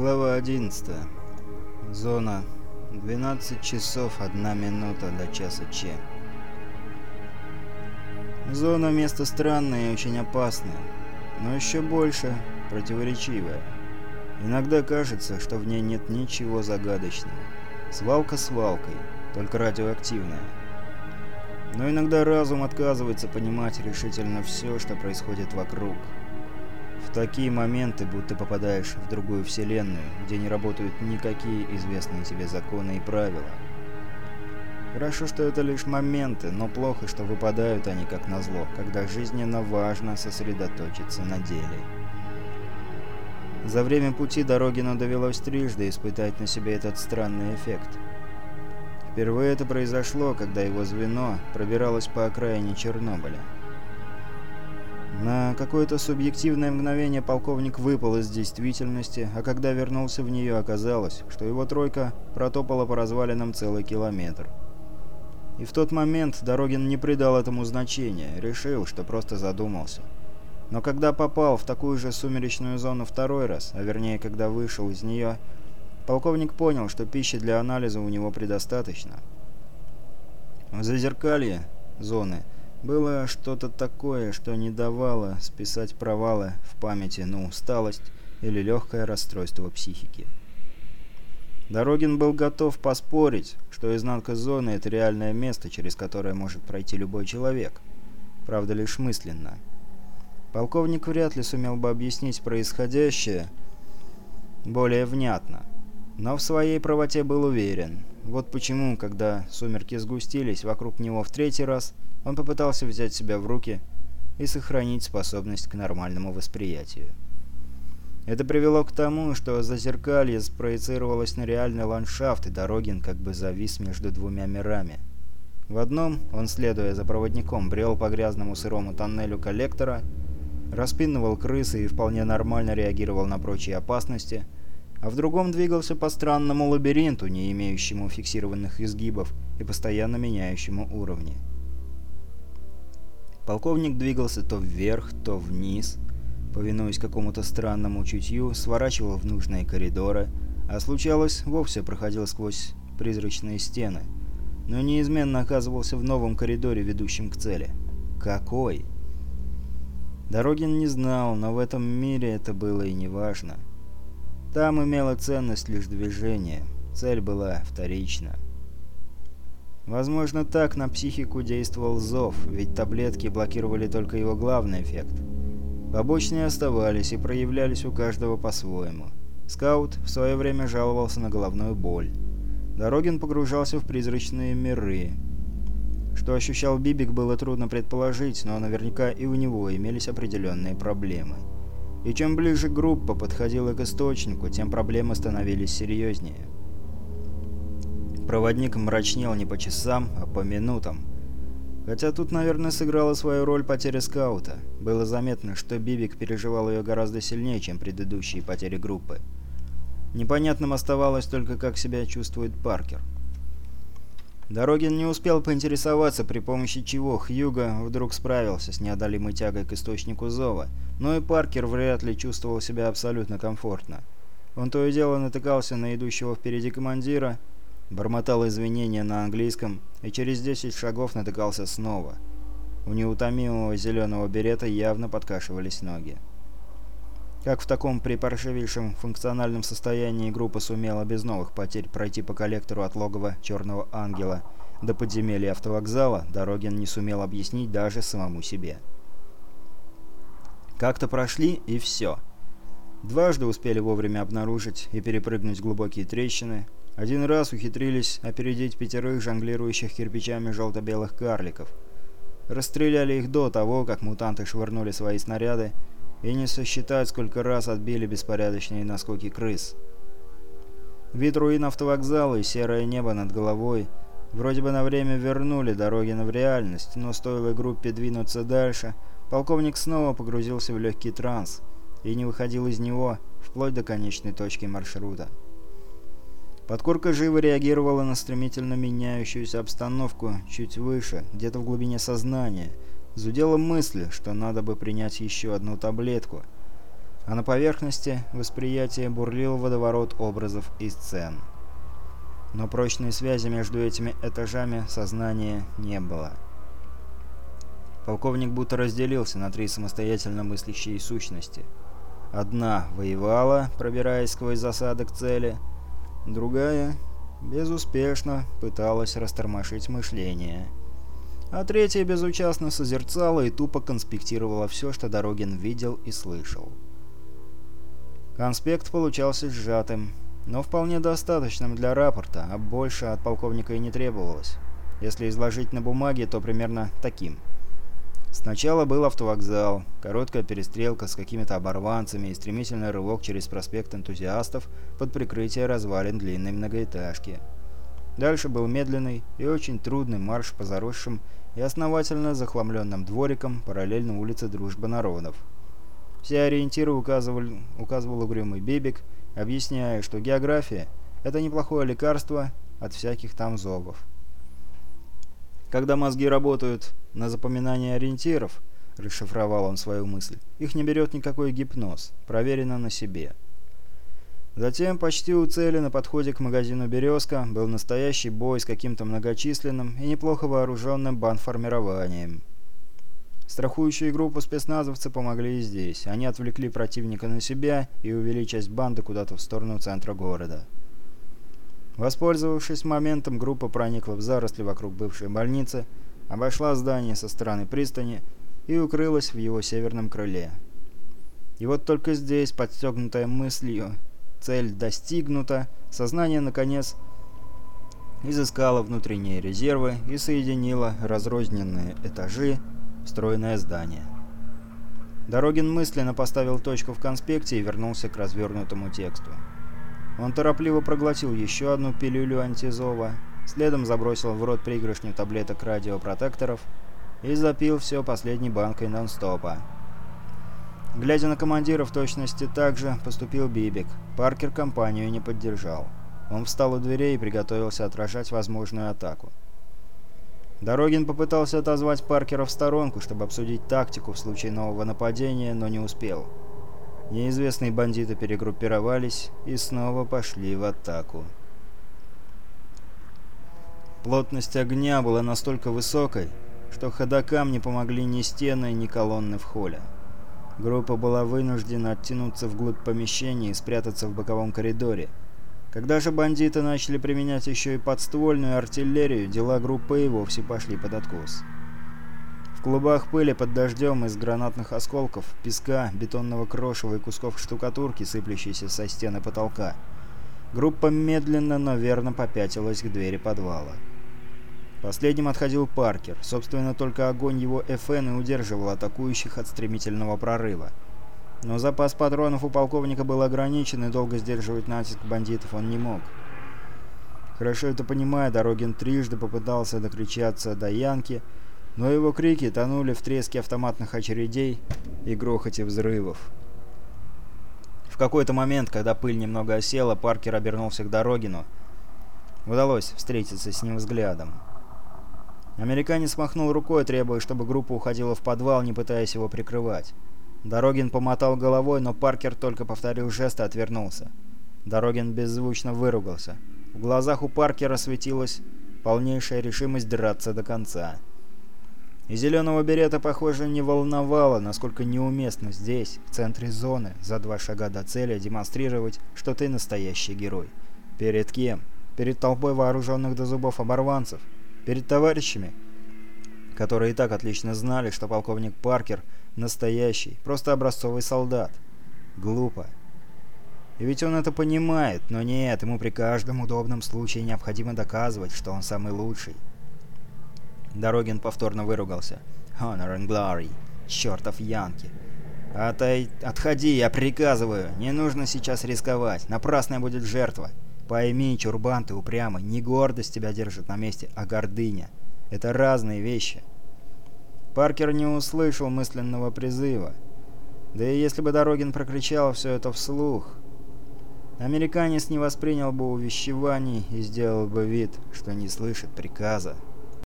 Глава 11. Зона. 12 часов 1 минута до часа Ч. Зона – место странное и очень опасное, но еще больше противоречивое. Иногда кажется, что в ней нет ничего загадочного. Свалка свалкой, только радиоактивная. Но иногда разум отказывается понимать решительно все, что происходит вокруг – в такие моменты будто попадаешь в другую вселенную, где не работают никакие известные тебе законы и правила. Хорошо, что это лишь моменты, но плохо, что выпадают они как назло, когда жизненно важно сосредоточиться на деле. За время пути Дорогину довелось трижды испытать на себе этот странный эффект. Впервые это произошло, когда его звено пробиралось по окраине Чернобыля. На какое-то субъективное мгновение полковник выпал из действительности, а когда вернулся в нее, оказалось, что его тройка протопала по развалинам целый километр. И в тот момент Дорогин не придал этому значения, решил, что просто задумался. Но когда попал в такую же сумеречную зону второй раз, а вернее, когда вышел из нее, полковник понял, что пищи для анализа у него предостаточно. В зазеркалье зоны – было что-то такое, что не давало списать провалы в памяти на усталость или легкое расстройство психики. Дорогин был готов поспорить, что изнанка зоны — это реальное место, через которое может пройти любой человек. Правда, лишь мысленно. Полковник вряд ли сумел бы объяснить происходящее более внятно, но в своей правоте был уверен. Вот почему, когда сумерки сгустились вокруг него в третий раз — он попытался взять себя в руки и сохранить способность к нормальному восприятию. Это привело к тому, что зазеркалье спроецировалось на реальный ландшафт, и Дорогин как бы завис между двумя мирами. В одном он, следуя за проводником, брел по грязному сырому тоннелю коллектора, распинывал крысы и вполне нормально реагировал на прочие опасности, а в другом двигался по странному лабиринту, не имеющему фиксированных изгибов и постоянно меняющему уровни. Полковник двигался то вверх, то вниз, повинуясь какому-то странному чутью, сворачивал в нужные коридоры, а случалось, вовсе проходил сквозь призрачные стены, но неизменно оказывался в новом коридоре, ведущем к цели. Какой? Дорогин не знал, но в этом мире это было и не важно. Там имело ценность лишь движение, цель была вторична. Возможно, так на психику действовал зов, ведь таблетки блокировали только его главный эффект. Побочные оставались и проявлялись у каждого по-своему. Скаут в свое время жаловался на головную боль. Дорогин погружался в призрачные миры. Что ощущал Бибик, было трудно предположить, но наверняка и у него имелись определенные проблемы. И чем ближе группа подходила к источнику, тем проблемы становились серьезнее. Проводник мрачнел не по часам, а по минутам. Хотя тут, наверное, сыграла свою роль потеря скаута. Было заметно, что Бибик переживал ее гораздо сильнее, чем предыдущие потери группы. Непонятным оставалось только, как себя чувствует Паркер. Дорогин не успел поинтересоваться, при помощи чего Хьюго вдруг справился с неодолимой тягой к источнику зова, но и Паркер вряд ли чувствовал себя абсолютно комфортно. Он то и дело натыкался на идущего впереди командира, бормотал извинения на английском и через 10 шагов натыкался снова. У неутомимого зеленого берета явно подкашивались ноги. Как в таком припаршивейшем функциональном состоянии группа сумела без новых потерь пройти по коллектору от логова Черного Ангела до подземелья автовокзала, Дорогин не сумел объяснить даже самому себе. Как-то прошли и все. Дважды успели вовремя обнаружить и перепрыгнуть глубокие трещины, один раз ухитрились опередить пятерых жонглирующих кирпичами желто-белых карликов. Расстреляли их до того, как мутанты швырнули свои снаряды, и не сосчитать, сколько раз отбили беспорядочные наскоки крыс. Вид руин автовокзала и серое небо над головой вроде бы на время вернули Дорогина в реальность, но стоило группе двинуться дальше, полковник снова погрузился в легкий транс и не выходил из него вплоть до конечной точки маршрута. Подкорка живо реагировала на стремительно меняющуюся обстановку чуть выше, где-то в глубине сознания. Зудела мысль, что надо бы принять еще одну таблетку. а на поверхности восприятия бурлил водоворот образов и сцен. Но прочной связи между этими этажами сознания не было. Полковник будто разделился на три самостоятельно мыслящие сущности. Одна воевала, пробираясь сквозь засады к цели, другая безуспешно пыталась растормошить мышление, а третья безучастно созерцала и тупо конспектировала все, что Дорогин видел и слышал. Конспект получался сжатым, но вполне достаточным для рапорта, а больше от полковника и не требовалось. Если изложить на бумаге, то примерно таким. Сначала был автовокзал, короткая перестрелка с какими-то оборванцами и стремительный рывок через проспект энтузиастов под прикрытие развалин длинной многоэтажки. Дальше был медленный и очень трудный марш по заросшим и основательно захламленным дворикам параллельно улице Дружбы Народов. Все ориентиры указывал, указывал угрюмый Бибик, объясняя, что география — это неплохое лекарство от всяких там зобов. Когда мозги работают на запоминание ориентиров, расшифровал он свою мысль, их не берет никакой гипноз, проверено на себе. Затем почти у цели на подходе к магазину «Березка» был настоящий бой с каким-то многочисленным и неплохо вооруженным бандформированием. Страхующие группу спецназовцы помогли и здесь. Они отвлекли противника на себя и увели часть банды куда-то в сторону центра города. Воспользовавшись моментом, группа проникла в заросли вокруг бывшей больницы, обошла здание со стороны пристани и укрылась в его северном крыле. И вот только здесь, подстегнутая мыслью, цель достигнута, сознание, наконец, изыскало внутренние резервы и соединило разрозненные этажи, стройное здание. Дорогин мысленно поставил точку в конспекте и вернулся к развернутому тексту. Он торопливо проглотил еще одну пилюлю антизова, следом забросил в рот пригоршню таблеток радиопротекторов и запил все последней банкой нон-стопа. Глядя на командира в точности так же, поступил Бибик. Паркер компанию не поддержал. Он встал у дверей и приготовился отражать возможную атаку. Дорогин попытался отозвать Паркера в сторонку, чтобы обсудить тактику в случае нового нападения, но не успел. Неизвестные бандиты перегруппировались и снова пошли в атаку. Плотность огня была настолько высокой, что ходокам не помогли ни стены, ни колонны в холле. Группа была вынуждена оттянуться вглубь помещения и спрятаться в боковом коридоре, когда же бандиты начали применять еще и подствольную артиллерию, дела группы и вовсе пошли под откос. В клубах пыли под дождем из гранатных осколков, песка, бетонного крошева и кусков штукатурки, сыплющейся со стены потолка, группа медленно, но верно попятилась к двери подвала. Последним отходил Паркер. Собственно, только огонь его ФН и удерживал атакующих от стремительного прорыва. Но запас патронов у полковника был ограничен, и долго сдерживать натиск бандитов он не мог. Хорошо это понимая, Дорогин трижды попытался докричаться до Янки, но его крики тонули в треске автоматных очередей и грохоте взрывов. В какой-то момент, когда пыль немного осела, Паркер обернулся к Дорогину. Удалось встретиться с ним взглядом. Американец махнул рукой, требуя, чтобы группа уходила в подвал, не пытаясь его прикрывать. Дорогин помотал головой, но Паркер только повторил жест и отвернулся. Дорогин беззвучно выругался. В глазах у Паркера светилась полнейшая решимость драться до конца. И зеленого берета, похоже, не волновало, насколько неуместно здесь, в центре зоны, за два шага до цели, демонстрировать, что ты настоящий герой. Перед кем? Перед толпой вооруженных до зубов оборванцев? Перед товарищами, которые и так отлично знали, что полковник Паркер — Настоящий, просто образцовый солдат. Глупо. И ведь он это понимает, но нет, ему при каждом удобном случае необходимо доказывать, что он самый лучший. Дорогин повторно выругался. «Honor and glory. Чертов Янки. Отай... Отходи, я приказываю. Не нужно сейчас рисковать. Напрасная будет жертва. Пойми, чурбан ты упрямый. Не гордость тебя держит на месте, а гордыня. Это разные вещи. Паркер не услышал мысленного призыва. Да и если бы Дорогин прокричал все это вслух, американец не воспринял бы увещеваний и сделал бы вид, что не слышит приказа.